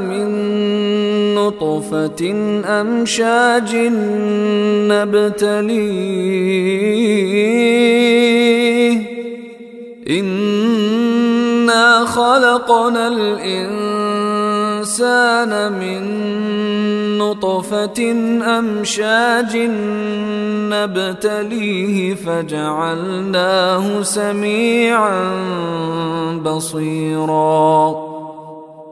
من نطفة أمشاج نبتليه. إنا خلقنا الإنسان من نطفة أمشاج نبتليه. فجعلناه سميعا بصيراً.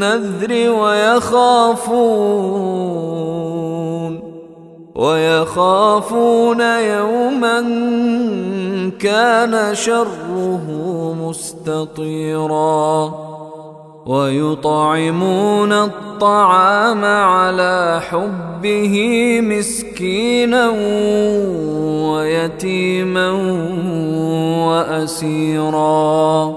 بالنذر ويخافون ويخافون يوما كان شره مستطيرا ويطعمون الطعام على حبه مسكينا ويتيما وأسيرا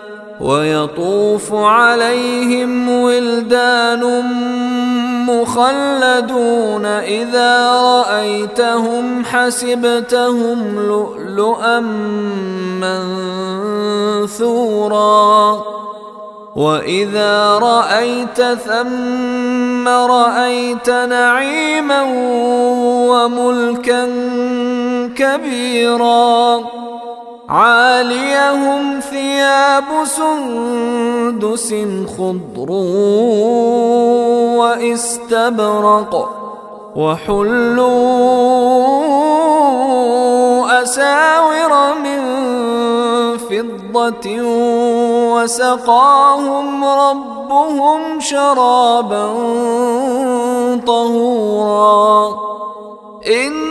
ويطوف عليهم ولدان مخلدون إذا رأيتهم حسبتهم لؤلؤا منثورا وإذا رأيت ثم رأيت نعيما وملكا كبيرا عاليهم ثياب سندس خضر واستبرق وحلوا أساور من فضة وسقاهم ربهم شرابا طهورا. إن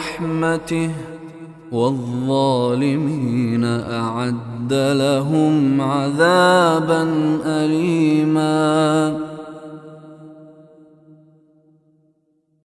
في رحمته والظالمين أعد لهم عذابا اليما